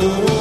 Oh.